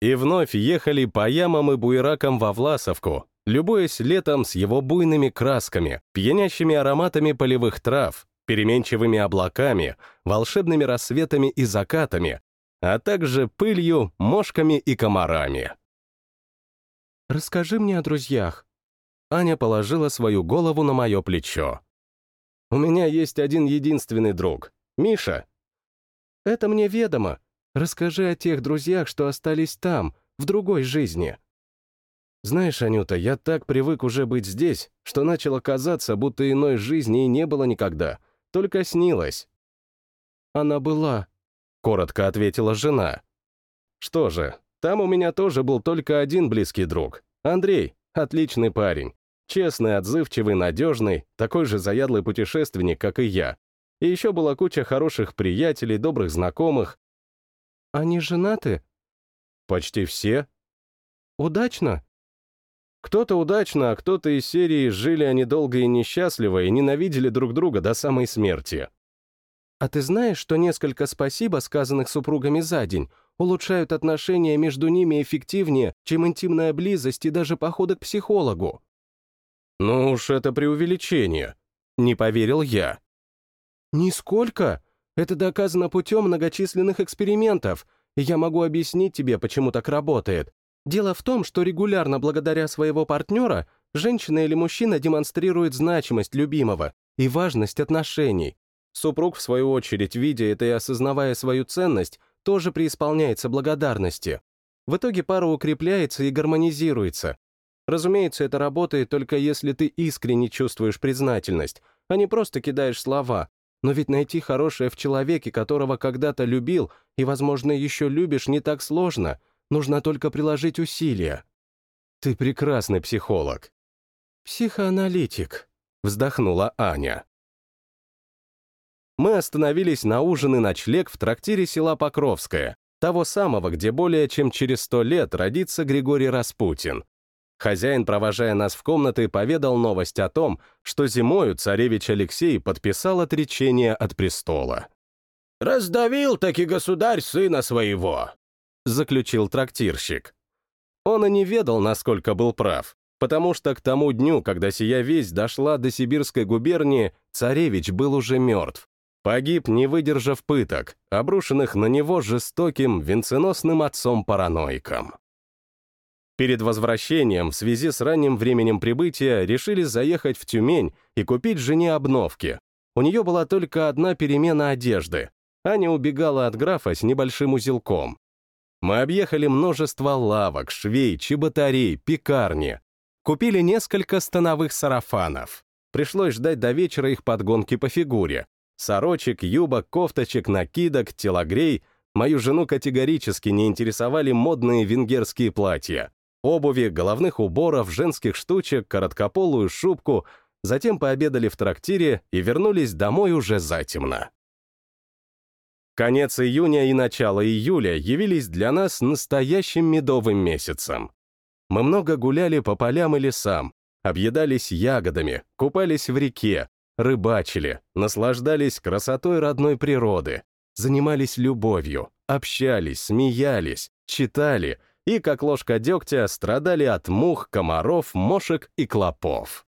И вновь ехали по ямам и буеракам во Власовку, любуясь летом с его буйными красками, пьянящими ароматами полевых трав, переменчивыми облаками, волшебными рассветами и закатами, а также пылью, мошками и комарами. «Расскажи мне о друзьях». Аня положила свою голову на мое плечо. «У меня есть один единственный друг. Миша». «Это мне ведомо. Расскажи о тех друзьях, что остались там, в другой жизни». Знаешь, Анюта, я так привык уже быть здесь, что начало казаться, будто иной жизни и не было никогда, только снилось. Она была, — коротко ответила жена. «Что же, там у меня тоже был только один близкий друг. Андрей, отличный парень. Честный, отзывчивый, надежный, такой же заядлый путешественник, как и я. И еще была куча хороших приятелей, добрых знакомых. Они женаты? Почти все. Удачно? Кто-то удачно, а кто-то из серии жили они долго и несчастливо и ненавидели друг друга до самой смерти. А ты знаешь, что несколько спасибо, сказанных супругами за день, улучшают отношения между ними эффективнее, чем интимная близость и даже походы к психологу? Ну уж это преувеличение. Не поверил я. Нисколько. Это доказано путем многочисленных экспериментов, и я могу объяснить тебе, почему так работает. Дело в том, что регулярно благодаря своего партнера женщина или мужчина демонстрирует значимость любимого и важность отношений, Супруг, в свою очередь, видя это и осознавая свою ценность, тоже преисполняется благодарности. В итоге пара укрепляется и гармонизируется. Разумеется, это работает только если ты искренне чувствуешь признательность, а не просто кидаешь слова. Но ведь найти хорошее в человеке, которого когда-то любил и, возможно, еще любишь, не так сложно. Нужно только приложить усилия. Ты прекрасный психолог. Психоаналитик, вздохнула Аня мы остановились на ужин и ночлег в трактире села Покровское, того самого, где более чем через сто лет родится Григорий Распутин. Хозяин, провожая нас в комнаты, поведал новость о том, что зимою царевич Алексей подписал отречение от престола. «Раздавил таки государь сына своего», — заключил трактирщик. Он и не ведал, насколько был прав, потому что к тому дню, когда сия весть дошла до Сибирской губернии, царевич был уже мертв, Погиб, не выдержав пыток, обрушенных на него жестоким, венценосным отцом-параноиком. Перед возвращением в связи с ранним временем прибытия решили заехать в Тюмень и купить жене обновки. У нее была только одна перемена одежды. Аня убегала от графа с небольшим узелком. Мы объехали множество лавок, швей, чеботарей, пекарни. Купили несколько становых сарафанов. Пришлось ждать до вечера их подгонки по фигуре, Сорочек, юбок, кофточек, накидок, телогрей. Мою жену категорически не интересовали модные венгерские платья. Обуви, головных уборов, женских штучек, короткополую шубку. Затем пообедали в трактире и вернулись домой уже затемно. Конец июня и начало июля явились для нас настоящим медовым месяцем. Мы много гуляли по полям и лесам, объедались ягодами, купались в реке, рыбачили, наслаждались красотой родной природы, занимались любовью, общались, смеялись, читали и, как ложка дегтя, страдали от мух, комаров, мошек и клопов.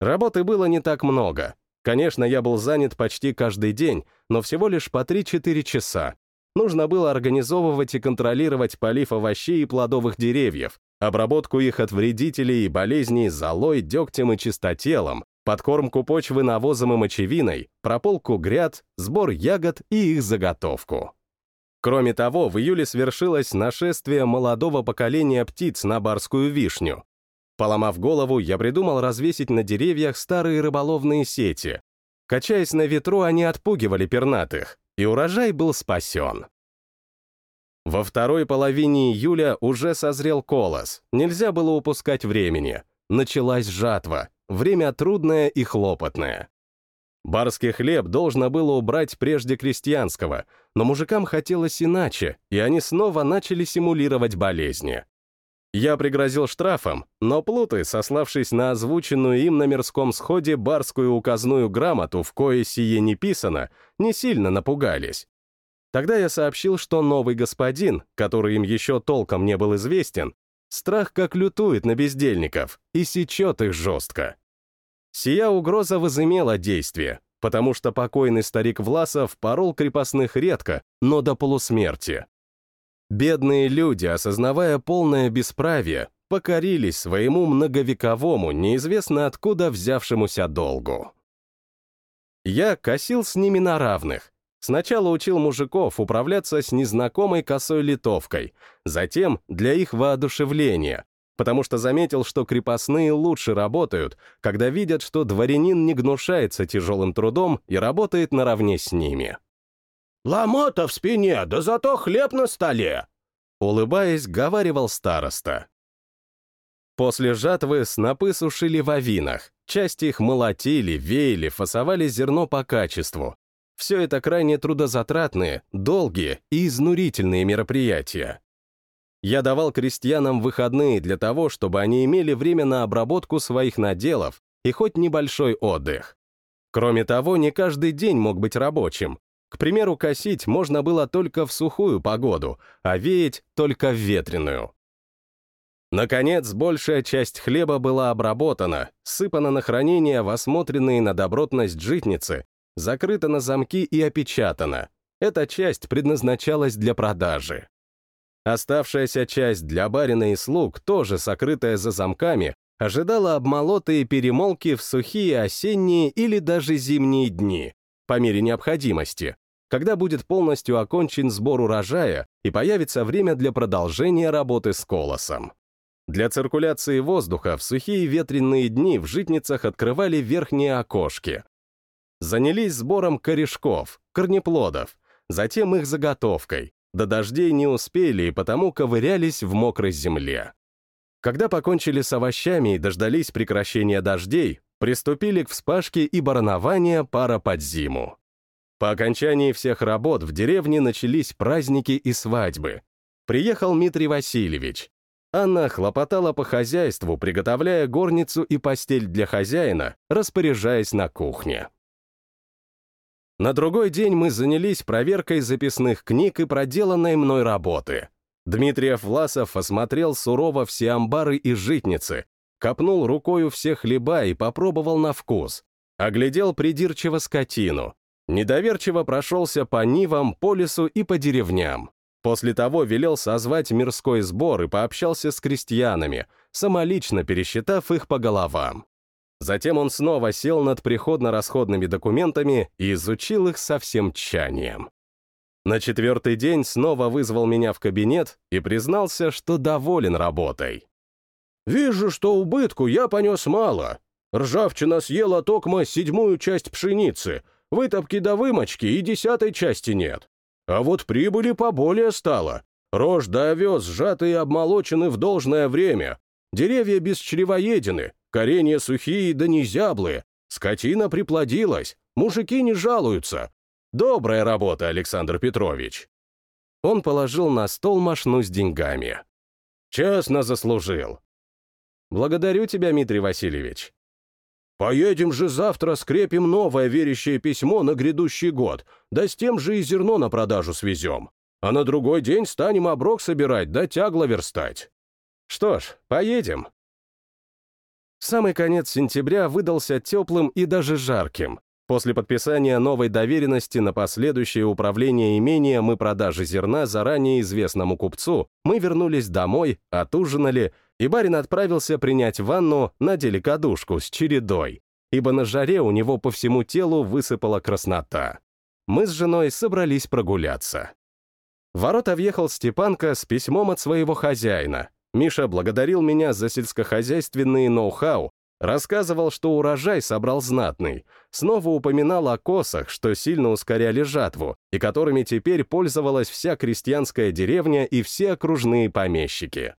Работы было не так много. Конечно, я был занят почти каждый день, но всего лишь по 3-4 часа. Нужно было организовывать и контролировать полив овощей и плодовых деревьев, обработку их от вредителей и болезней золой, дегтем и чистотелом, подкормку почвы навозом и мочевиной, прополку гряд, сбор ягод и их заготовку. Кроме того, в июле свершилось нашествие молодого поколения птиц на барскую вишню. Поломав голову, я придумал развесить на деревьях старые рыболовные сети. Качаясь на ветру, они отпугивали пернатых, и урожай был спасен. Во второй половине июля уже созрел колос, нельзя было упускать времени. Началась жатва, время трудное и хлопотное. Барский хлеб должно было убрать прежде крестьянского, но мужикам хотелось иначе, и они снова начали симулировать болезни. Я пригрозил штрафом, но плуты, сославшись на озвученную им на мирском сходе барскую указную грамоту, в кое сие не писано, не сильно напугались. Тогда я сообщил, что новый господин, который им еще толком не был известен, страх как лютует на бездельников и сечет их жестко. Сия угроза возымела действие, потому что покойный старик Власов порол крепостных редко, но до полусмерти. Бедные люди, осознавая полное бесправие, покорились своему многовековому, неизвестно откуда взявшемуся долгу. Я косил с ними на равных. Сначала учил мужиков управляться с незнакомой косой литовкой, затем для их воодушевления, потому что заметил, что крепостные лучше работают, когда видят, что дворянин не гнушается тяжелым трудом и работает наравне с ними. «Ломота в спине, да зато хлеб на столе!» Улыбаясь, говаривал староста. После жатвы снопы сушили в авинах, часть их молотили, веяли, фасовали зерно по качеству. Все это крайне трудозатратные, долгие и изнурительные мероприятия. Я давал крестьянам выходные для того, чтобы они имели время на обработку своих наделов и хоть небольшой отдых. Кроме того, не каждый день мог быть рабочим, к примеру, косить можно было только в сухую погоду, а веять только в ветреную. Наконец, большая часть хлеба была обработана, сыпана на хранение в осмотренные на добротность житницы, закрыта на замки и опечатана. Эта часть предназначалась для продажи. Оставшаяся часть для барина и слуг, тоже сокрытая за замками, ожидала обмолоты и перемолки в сухие осенние или даже зимние дни, по мере необходимости, когда будет полностью окончен сбор урожая и появится время для продолжения работы с колосом. Для циркуляции воздуха в сухие ветреные дни в житницах открывали верхние окошки. Занялись сбором корешков, корнеплодов, затем их заготовкой. До дождей не успели и потому ковырялись в мокрой земле. Когда покончили с овощами и дождались прекращения дождей, приступили к вспашке и баранования пара под зиму. По окончании всех работ в деревне начались праздники и свадьбы. Приехал Дмитрий Васильевич. Анна хлопотала по хозяйству, приготовляя горницу и постель для хозяина, распоряжаясь на кухне. На другой день мы занялись проверкой записных книг и проделанной мной работы. Дмитриев Власов осмотрел сурово все амбары и житницы, копнул рукою все хлеба и попробовал на вкус, оглядел придирчиво скотину, Недоверчиво прошелся по нивам, по лесу и по деревням. После того велел созвать мирской сбор и пообщался с крестьянами, самолично пересчитав их по головам. Затем он снова сел над приходно-расходными документами и изучил их со всем тщанием. На четвертый день снова вызвал меня в кабинет и признался, что доволен работой. «Вижу, что убытку я понес мало. Ржавчина съела токмо седьмую часть пшеницы, Вытопки до вымочки и десятой части нет. А вот прибыли поболее стало. Рожь да овес сжаты и обмолочены в должное время. Деревья без чревоедены, коренья сухие да не зяблые. Скотина приплодилась, мужики не жалуются. Добрая работа, Александр Петрович. Он положил на стол машну с деньгами. Честно заслужил. Благодарю тебя, Дмитрий Васильевич. Поедем же завтра, скрепим новое верящее письмо на грядущий год, да с тем же и зерно на продажу свезем. А на другой день станем оброк собирать, да тягло верстать. Что ж, поедем. Самый конец сентября выдался теплым и даже жарким. После подписания новой доверенности на последующее управление имением и продажи зерна заранее известному купцу, мы вернулись домой, отужинали и барин отправился принять ванну, надели кадушку с чередой, ибо на жаре у него по всему телу высыпала краснота. Мы с женой собрались прогуляться. В ворота въехал Степанка с письмом от своего хозяина. Миша благодарил меня за сельскохозяйственные ноу-хау, рассказывал, что урожай собрал знатный, снова упоминал о косах, что сильно ускоряли жатву, и которыми теперь пользовалась вся крестьянская деревня и все окружные помещики.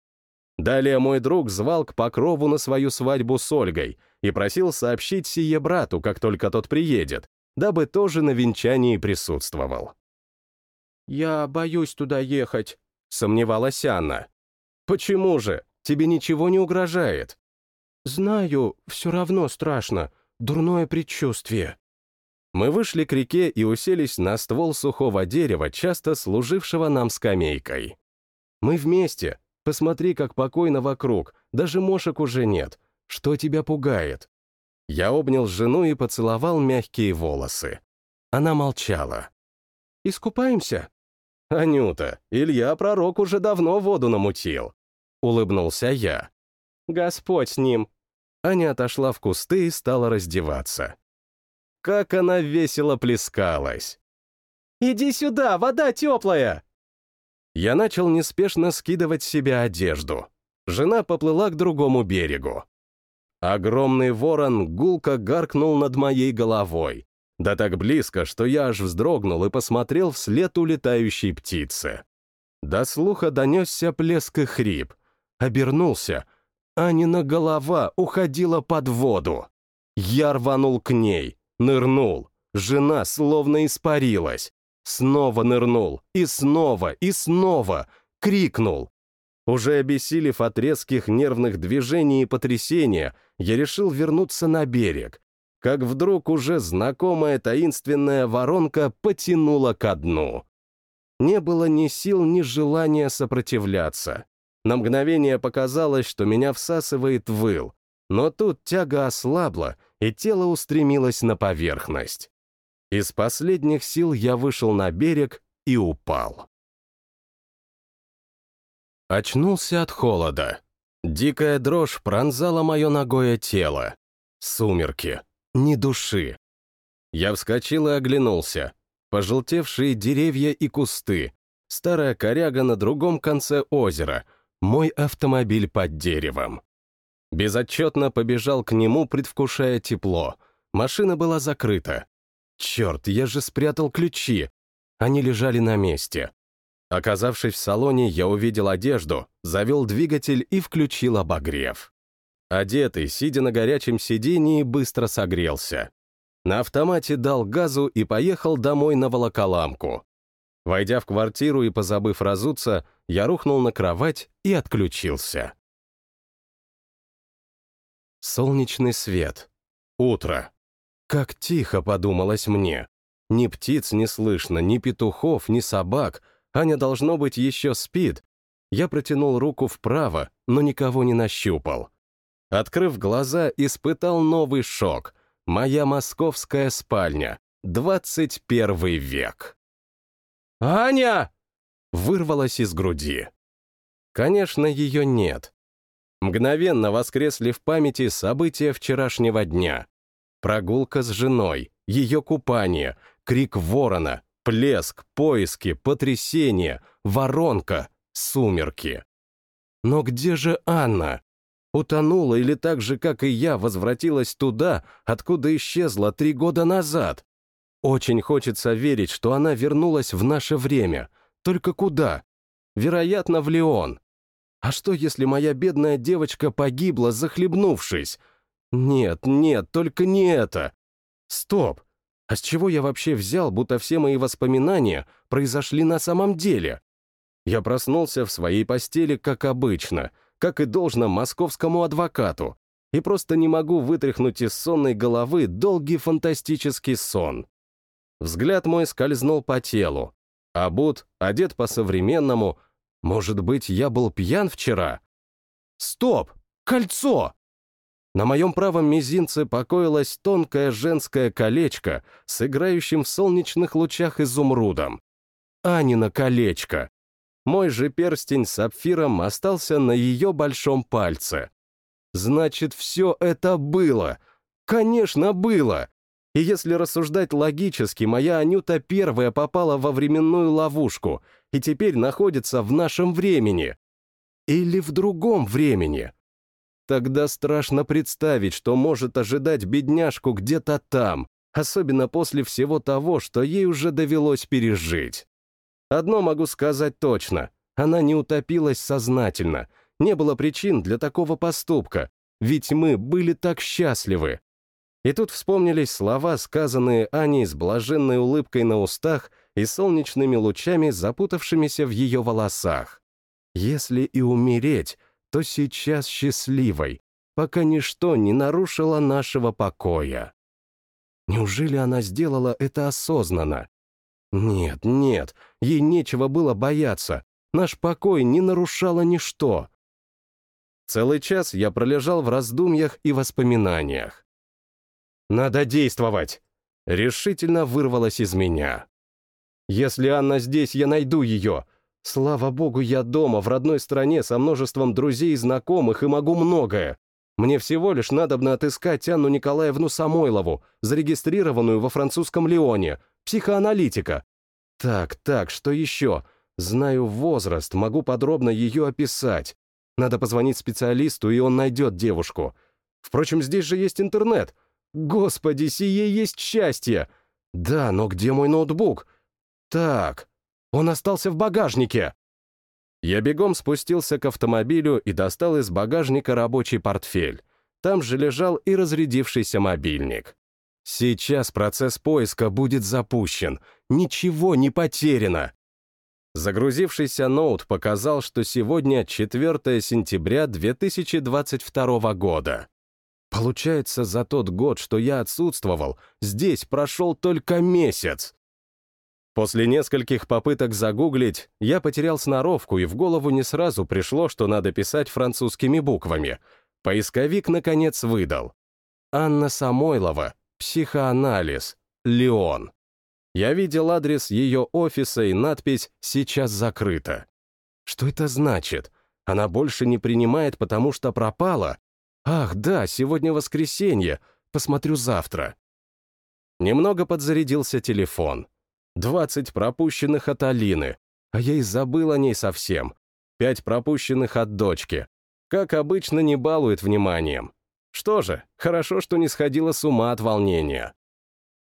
Далее мой друг звал к Покрову на свою свадьбу с Ольгой и просил сообщить сие брату, как только тот приедет, дабы тоже на венчании присутствовал. «Я боюсь туда ехать», — сомневалась Анна. «Почему же? Тебе ничего не угрожает?» «Знаю, все равно страшно. Дурное предчувствие». Мы вышли к реке и уселись на ствол сухого дерева, часто служившего нам скамейкой. Мы вместе. Посмотри, как покойно вокруг, даже мошек уже нет. Что тебя пугает? Я обнял жену и поцеловал мягкие волосы. Она молчала. «Искупаемся?» «Анюта, Илья пророк уже давно воду намутил», — улыбнулся я. «Господь с ним». Аня отошла в кусты и стала раздеваться. Как она весело плескалась. «Иди сюда, вода теплая!» Я начал неспешно скидывать с себя одежду. Жена поплыла к другому берегу. Огромный ворон гулко гаркнул над моей головой. Да так близко, что я аж вздрогнул и посмотрел вслед улетающей птицы. До слуха донесся плеск и хрип. Обернулся. Анина голова уходила под воду. Я рванул к ней, нырнул. Жена словно испарилась. Снова нырнул, и снова, и снова. Крикнул. Уже обессилев от резких нервных движений и потрясения, я решил вернуться на берег, как вдруг уже знакомая таинственная воронка потянула ко дну. Не было ни сил, ни желания сопротивляться. На мгновение показалось, что меня всасывает выл, но тут тяга ослабла, и тело устремилось на поверхность. Из последних сил я вышел на берег и упал. Очнулся от холода. Дикая дрожь пронзала мое ногое тело. Сумерки ни души. Я вскочил и оглянулся. Пожелтевшие деревья и кусты, старая коряга на другом конце озера, мой автомобиль под деревом. Безотчетно побежал к нему, предвкушая тепло. Машина была закрыта. Черт, я же спрятал ключи. Они лежали на месте. Оказавшись в салоне, я увидел одежду, завел двигатель и включил обогрев. Одетый, сидя на горячем сидении, быстро согрелся. На автомате дал газу и поехал домой на волоколамку. Войдя в квартиру и позабыв разуться, я рухнул на кровать и отключился. Солнечный свет. Утро. Как тихо подумалось мне. Ни птиц не слышно, ни петухов, ни собак. Аня, должно быть, еще спит. Я протянул руку вправо, но никого не нащупал. Открыв глаза, испытал новый шок. Моя московская спальня. 21 век. «Аня!» — вырвалась из груди. Конечно, ее нет. Мгновенно воскресли в памяти события вчерашнего дня. Прогулка с женой, ее купание, крик ворона, плеск, поиски, потрясение, воронка, сумерки. Но где же Анна? Утонула или так же, как и я, возвратилась туда, откуда исчезла три года назад. Очень хочется верить, что она вернулась в наше время. Только куда? Вероятно, в Леон. А что, если моя бедная девочка погибла, захлебнувшись? Нет, нет, только не это. Стоп. А с чего я вообще взял, будто все мои воспоминания произошли на самом деле? Я проснулся в своей постели, как обычно — как и должно московскому адвокату, и просто не могу вытряхнуть из сонной головы долгий фантастический сон. Взгляд мой скользнул по телу. Обут, одет по-современному. Может быть, я был пьян вчера? Стоп! Кольцо! На моем правом мизинце покоилось тонкое женское колечко с играющим в солнечных лучах изумрудом. Анина колечко. Мой же перстень с сапфиром остался на ее большом пальце. Значит, все это было. Конечно, было. И если рассуждать логически, моя Анюта первая попала во временную ловушку и теперь находится в нашем времени. Или в другом времени. Тогда страшно представить, что может ожидать бедняжку где-то там, особенно после всего того, что ей уже довелось пережить. Одно могу сказать точно. Она не утопилась сознательно. Не было причин для такого поступка. Ведь мы были так счастливы. И тут вспомнились слова, сказанные Аней с блаженной улыбкой на устах и солнечными лучами, запутавшимися в ее волосах. Если и умереть, то сейчас счастливой, пока ничто не нарушило нашего покоя. Неужели она сделала это осознанно? Нет, нет, ей нечего было бояться. Наш покой не нарушало ничто. Целый час я пролежал в раздумьях и воспоминаниях. «Надо действовать!» Решительно вырвалось из меня. «Если Анна здесь, я найду ее. Слава богу, я дома, в родной стране, со множеством друзей и знакомых, и могу многое. Мне всего лишь надобно отыскать Анну Николаевну Самойлову, зарегистрированную во французском Лионе, психоаналитика. Так, так, что еще? Знаю возраст, могу подробно ее описать. Надо позвонить специалисту, и он найдет девушку. Впрочем, здесь же есть интернет. Господи, сие есть счастье! Да, но где мой ноутбук? Так, он остался в багажнике. Я бегом спустился к автомобилю и достал из багажника рабочий портфель. Там же лежал и разрядившийся мобильник. Сейчас процесс поиска будет запущен. Ничего не потеряно. Загрузившийся ноут показал, что сегодня 4 сентября 2022 года. Получается, за тот год, что я отсутствовал, здесь прошел только месяц. После нескольких попыток загуглить, я потерял сноровку, и в голову не сразу пришло, что надо писать французскими буквами. Поисковик, наконец, выдал. Анна Самойлова, психоанализ, Леон. Я видел адрес ее офиса и надпись «Сейчас закрыто». Что это значит? Она больше не принимает, потому что пропала? Ах, да, сегодня воскресенье, посмотрю завтра. Немного подзарядился телефон. 20 пропущенных от Алины, а я и забыл о ней совсем. Пять пропущенных от дочки. Как обычно, не балует вниманием. Что же, хорошо, что не сходила с ума от волнения.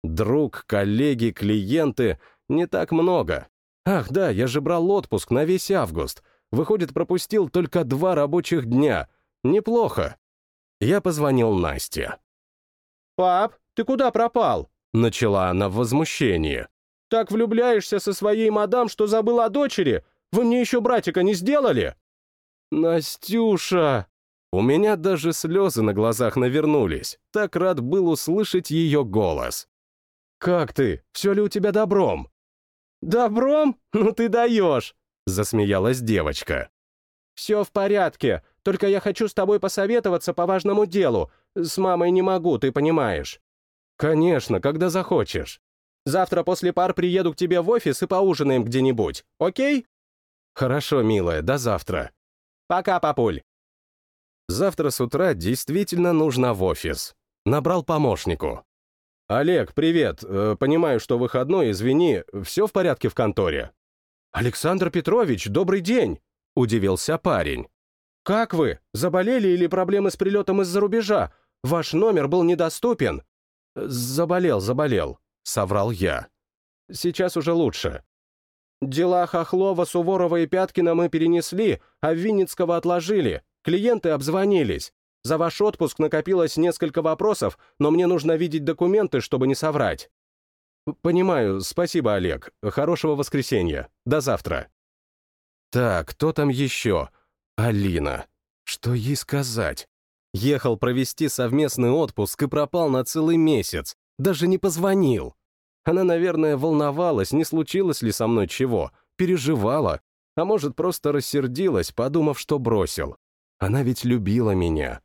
Друг, коллеги, клиенты — не так много. Ах да, я же брал отпуск на весь август. Выходит, пропустил только два рабочих дня. Неплохо. Я позвонил Насте. «Пап, ты куда пропал?» — начала она в возмущении. Так влюбляешься со своей мадам, что забыл о дочери? Вы мне еще братика не сделали?» «Настюша!» У меня даже слезы на глазах навернулись. Так рад был услышать ее голос. «Как ты? Все ли у тебя добром?» «Добром? Ну ты даешь!» — засмеялась девочка. «Все в порядке, только я хочу с тобой посоветоваться по важному делу. С мамой не могу, ты понимаешь». «Конечно, когда захочешь». Завтра после пар приеду к тебе в офис и поужинаем где-нибудь, окей?» «Хорошо, милая, до завтра». «Пока, папуль». Завтра с утра действительно нужно в офис. Набрал помощнику. «Олег, привет. Э, понимаю, что выходной, извини. Все в порядке в конторе?» «Александр Петрович, добрый день!» — удивился парень. «Как вы? Заболели или проблемы с прилетом из-за рубежа? Ваш номер был недоступен?» «Заболел, заболел», — соврал я. «Сейчас уже лучше. Дела Хохлова, Суворова и Пяткина мы перенесли, а Винницкого отложили. Клиенты обзвонились. За ваш отпуск накопилось несколько вопросов, но мне нужно видеть документы, чтобы не соврать». «Понимаю. Спасибо, Олег. Хорошего воскресенья. До завтра». «Так, кто там еще? Алина. Что ей сказать? Ехал провести совместный отпуск и пропал на целый месяц. Даже не позвонил. Она, наверное, волновалась, не случилось ли со мной чего, переживала, а может, просто рассердилась, подумав, что бросил. Она ведь любила меня.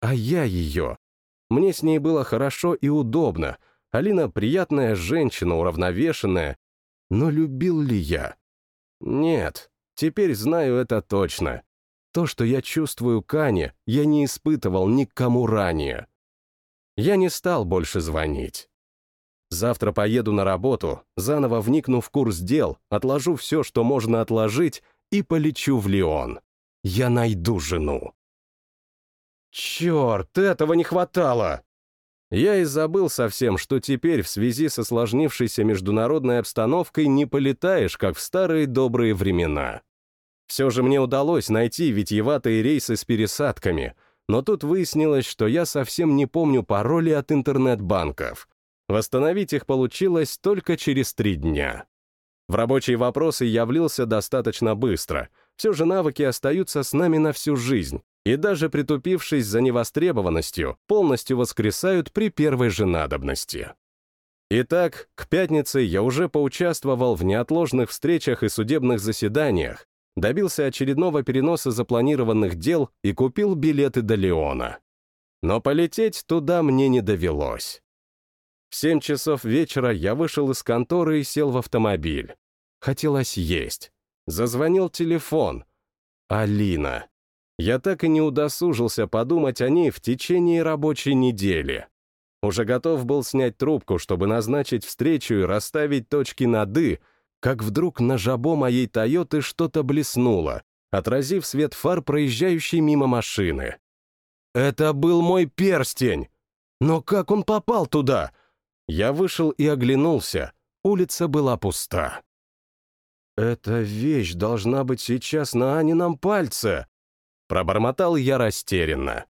А я ее. Мне с ней было хорошо и удобно. Алина приятная женщина, уравновешенная. Но любил ли я? Нет, теперь знаю это точно. То, что я чувствую Кане, я не испытывал никому ранее. Я не стал больше звонить. Завтра поеду на работу, заново вникну в курс дел, отложу все, что можно отложить, и полечу в Лион. Я найду жену. Черт, этого не хватало! Я и забыл совсем, что теперь в связи со сложнившейся международной обстановкой не полетаешь, как в старые добрые времена. Все же мне удалось найти витьеватые рейсы с пересадками — но тут выяснилось, что я совсем не помню пароли от интернет-банков. Восстановить их получилось только через три дня. В рабочие вопросы я влился достаточно быстро. Все же навыки остаются с нами на всю жизнь, и даже притупившись за невостребованностью, полностью воскресают при первой же надобности. Итак, к пятнице я уже поучаствовал в неотложных встречах и судебных заседаниях, добился очередного переноса запланированных дел и купил билеты до Леона. Но полететь туда мне не довелось. В семь часов вечера я вышел из конторы и сел в автомобиль. Хотелось есть. Зазвонил телефон. Алина. Я так и не удосужился подумать о ней в течение рабочей недели. Уже готов был снять трубку, чтобы назначить встречу и расставить точки над «и», как вдруг на жабо моей «Тойоты» что-то блеснуло, отразив свет фар проезжающей мимо машины. Это был мой перстень! Но как он попал туда? Я вышел и оглянулся. Улица была пуста. «Эта вещь должна быть сейчас на Анином пальце!» Пробормотал я растерянно.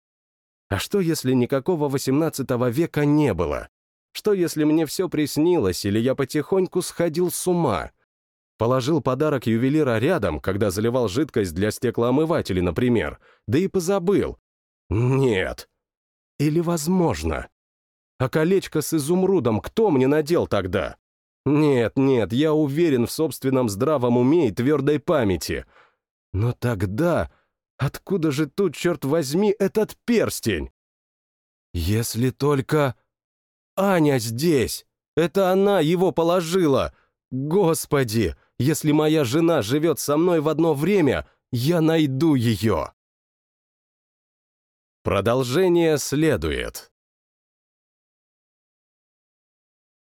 А что, если никакого XVIII века не было? Что, если мне все приснилось, или я потихоньку сходил с ума? Положил подарок ювелира рядом, когда заливал жидкость для стеклоомывателей, например, да и позабыл. Нет. Или возможно. А колечко с изумрудом кто мне надел тогда? Нет, нет, я уверен в собственном здравом уме и твердой памяти. Но тогда откуда же тут, черт возьми, этот перстень? Если только... Аня здесь! Это она его положила! Господи, если моя жена живет со мной в одно время, я найду ее! Продолжение следует.